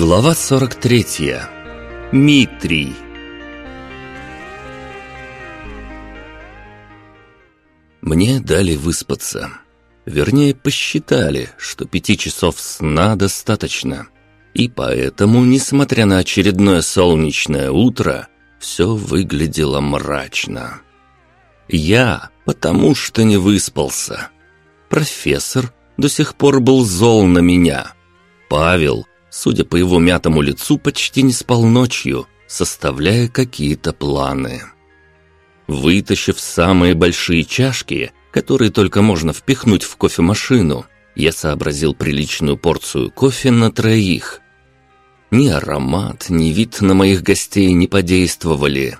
Глава 43. Митрий. Мне дали выспаться. Вернее, посчитали, что пяти часов сна достаточно. И поэтому, несмотря на очередное солнечное утро, все выглядело мрачно. Я, потому что не выспался. Профессор до сих пор был зол на меня. Павел, судя по его мятому лицу, почти не спал ночью, составляя какие-то планы. Вытащив самые большие чашки, которые только можно впихнуть в кофемашину, я сообразил приличную порцию кофе на троих. Ни аромат, ни вид на моих гостей не подействовали.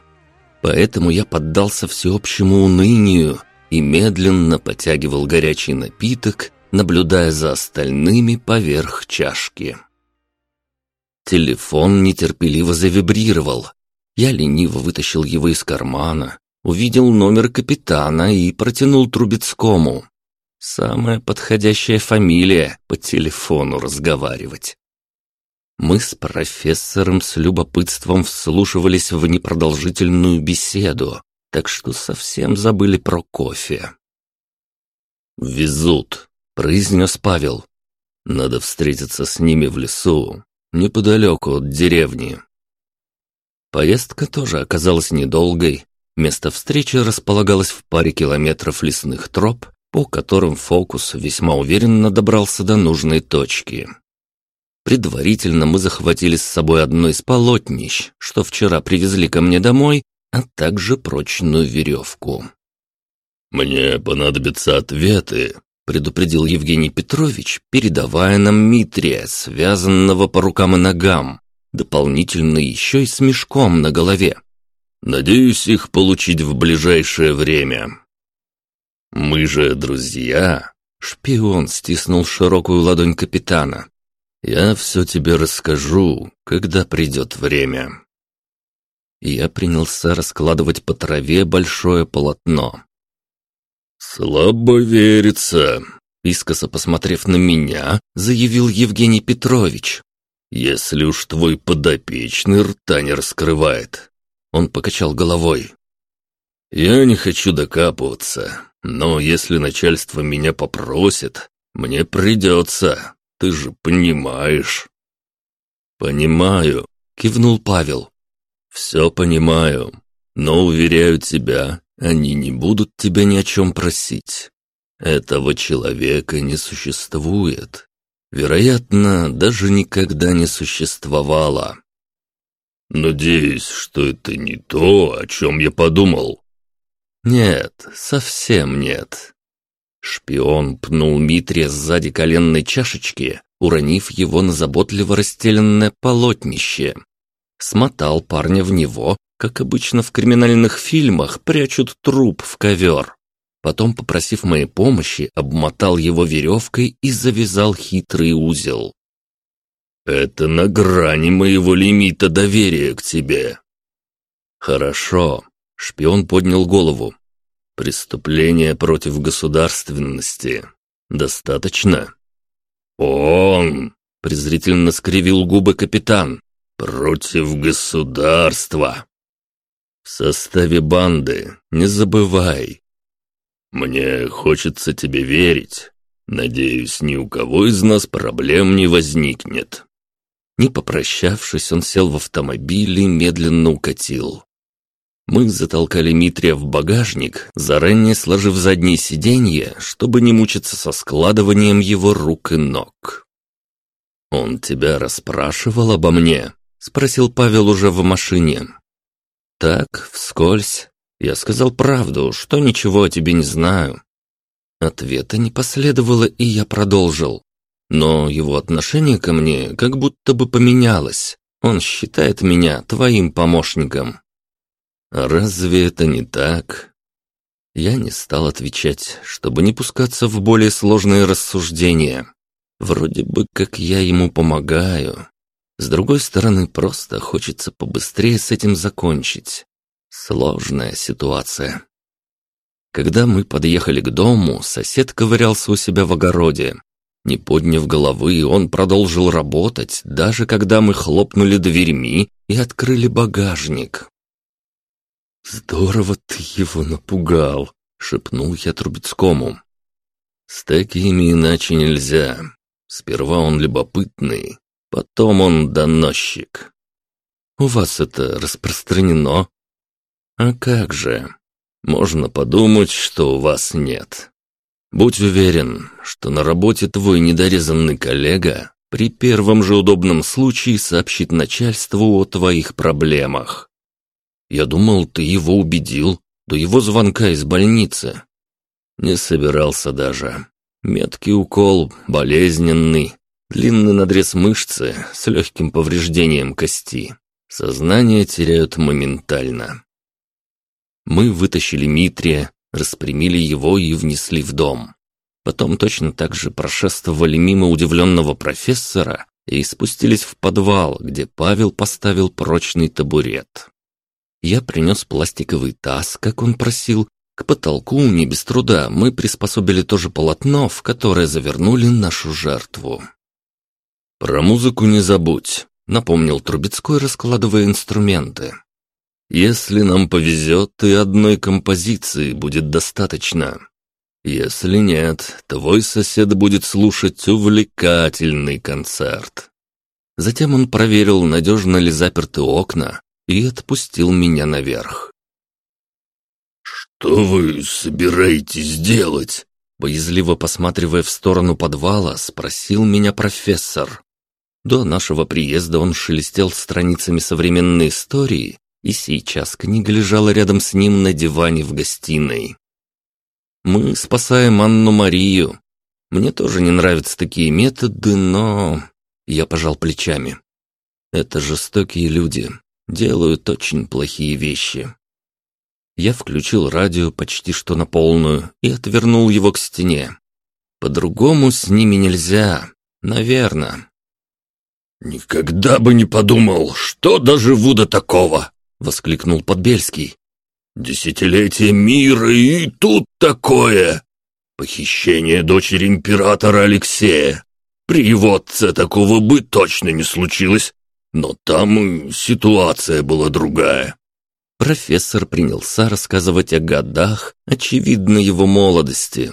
Поэтому я поддался всеобщему унынию и медленно потягивал горячий напиток, наблюдая за остальными поверх чашки. Телефон нетерпеливо завибрировал. Я лениво вытащил его из кармана, увидел номер капитана и протянул Трубецкому. Самая подходящая фамилия по телефону разговаривать. Мы с профессором с любопытством вслушивались в непродолжительную беседу, так что совсем забыли про кофе. «Везут», — произнес Павел. «Надо встретиться с ними в лесу, неподалеку от деревни». Поездка тоже оказалась недолгой. Место встречи располагалось в паре километров лесных троп, по которым Фокус весьма уверенно добрался до нужной точки. Предварительно мы захватили с собой одно из полотнищ, что вчера привезли ко мне домой, а также прочную веревку. «Мне понадобятся ответы», — предупредил Евгений Петрович, передавая нам Митрия, связанного по рукам и ногам, дополнительно еще и с мешком на голове. «Надеюсь их получить в ближайшее время». «Мы же друзья», — шпион стиснул широкую ладонь капитана. «Я все тебе расскажу, когда придет время» я принялся раскладывать по траве большое полотно. «Слабо верится», — искоса посмотрев на меня, заявил Евгений Петрович. «Если уж твой подопечный рта не раскрывает». Он покачал головой. «Я не хочу докапываться, но если начальство меня попросит, мне придется, ты же понимаешь». «Понимаю», — кивнул Павел. «Все понимаю, но, уверяю тебя, они не будут тебя ни о чем просить. Этого человека не существует. Вероятно, даже никогда не существовало». «Надеюсь, что это не то, о чем я подумал». «Нет, совсем нет». Шпион пнул Митрия сзади коленной чашечки, уронив его на заботливо расстеленное полотнище смотал парня в него, как обычно в криминальных фильмах прячут труп в ковер. Потом, попросив моей помощи, обмотал его веревкой и завязал хитрый узел. «Это на грани моего лимита доверия к тебе». «Хорошо», — шпион поднял голову. «Преступление против государственности. Достаточно?» «Он!» — презрительно скривил губы капитан. Против государства. В составе банды, не забывай. Мне хочется тебе верить. Надеюсь, ни у кого из нас проблем не возникнет. Не попрощавшись, он сел в автомобиль и медленно укатил. Мы затолкали Митрия в багажник, заранее сложив заднее сиденье, чтобы не мучиться со складыванием его рук и ног. «Он тебя расспрашивал обо мне?» — спросил Павел уже в машине. «Так, вскользь. Я сказал правду, что ничего о тебе не знаю». Ответа не последовало, и я продолжил. Но его отношение ко мне как будто бы поменялось. Он считает меня твоим помощником. Разве это не так? Я не стал отвечать, чтобы не пускаться в более сложные рассуждения. Вроде бы как я ему помогаю, с другой стороны, просто хочется побыстрее с этим закончить. Сложная ситуация. Когда мы подъехали к дому, сосед ковырялся у себя в огороде. Не подняв головы, он продолжил работать, даже когда мы хлопнули дверьми и открыли багажник. «Здорово ты его напугал», — шепнул я Трубецкому. «С такими иначе нельзя. Сперва он любопытный, потом он доносчик. У вас это распространено?» «А как же? Можно подумать, что у вас нет. Будь уверен, что на работе твой недорезанный коллега при первом же удобном случае сообщит начальству о твоих проблемах. Я думал, ты его убедил до его звонка из больницы. Не собирался даже. Меткий укол, болезненный, длинный надрез мышцы с легким повреждением кости. Сознание теряют моментально. Мы вытащили Митрия, распрямили его и внесли в дом. Потом точно так же прошествовали мимо удивленного профессора и спустились в подвал, где Павел поставил прочный табурет. Я принес пластиковый таз, как он просил. К потолку, не без труда, мы приспособили тоже полотно, в которое завернули нашу жертву. «Про музыку не забудь», — напомнил Трубецкой, раскладывая инструменты. Если нам повезет, и одной композиции будет достаточно. Если нет, твой сосед будет слушать увлекательный концерт. Затем он проверил, надежно ли заперты окна, и отпустил меня наверх. «Что вы собираетесь делать?» Боязливо посматривая в сторону подвала, спросил меня профессор. До нашего приезда он шелестел страницами современной истории и сейчас книга лежала рядом с ним на диване в гостиной. «Мы спасаем Анну-Марию. Мне тоже не нравятся такие методы, но...» Я пожал плечами. «Это жестокие люди, делают очень плохие вещи». Я включил радио почти что на полную и отвернул его к стене. По-другому с ними нельзя, наверное. «Никогда бы не подумал, что доживу до такого!» — воскликнул Подбельский. «Десятилетие мира и тут такое! Похищение дочери императора Алексея. При его отце такого бы точно не случилось, но там ситуация была другая». Профессор принялся рассказывать о годах, очевидно, его молодости.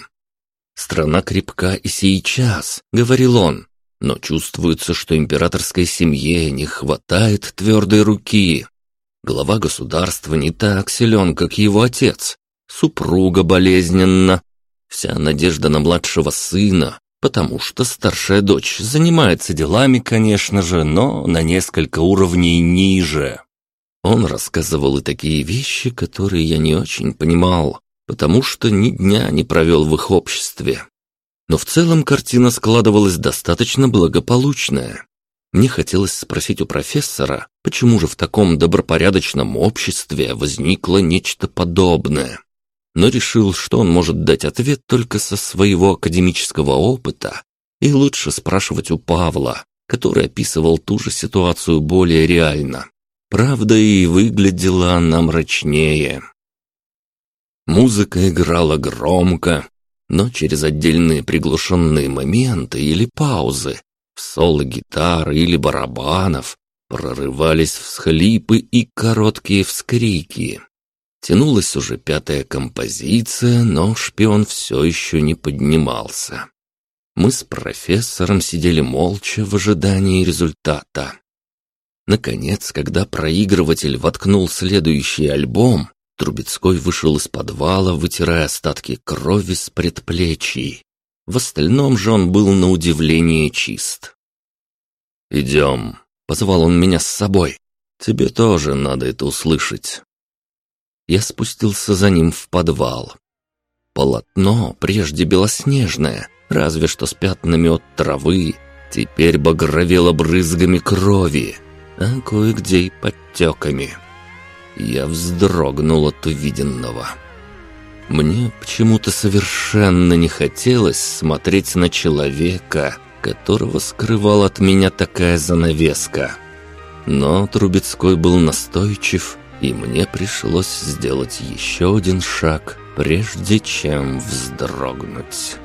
«Страна крепка и сейчас», — говорил он, но чувствуется, что императорской семье не хватает твердой руки. Глава государства не так силен, как его отец. Супруга болезненна. Вся надежда на младшего сына, потому что старшая дочь занимается делами, конечно же, но на несколько уровней ниже. Он рассказывал и такие вещи, которые я не очень понимал, потому что ни дня не провел в их обществе. Но в целом картина складывалась достаточно благополучная. Мне хотелось спросить у профессора, почему же в таком добропорядочном обществе возникло нечто подобное. Но решил, что он может дать ответ только со своего академического опыта, и лучше спрашивать у Павла, который описывал ту же ситуацию более реально. Правда, и выглядела она мрачнее. Музыка играла громко, но через отдельные приглушенные моменты или паузы в соло гитары или барабанов прорывались всхлипы и короткие вскрики. Тянулась уже пятая композиция, но шпион все еще не поднимался. Мы с профессором сидели молча в ожидании результата. Наконец, когда проигрыватель воткнул следующий альбом, Трубецкой вышел из подвала, вытирая остатки крови с предплечий. В остальном же он был на удивление чист. «Идем», — позвал он меня с собой. «Тебе тоже надо это услышать». Я спустился за ним в подвал. Полотно, прежде белоснежное, разве что с пятнами от травы, теперь багровело брызгами крови, а кое-где и подтеками. Я вздрогнул от увиденного. Мне почему-то совершенно не хотелось смотреть на человека, которого скрывал от меня такая занавеска. Но Трубецкой был настойчив, и мне пришлось сделать еще один шаг, прежде чем вздрогнуть.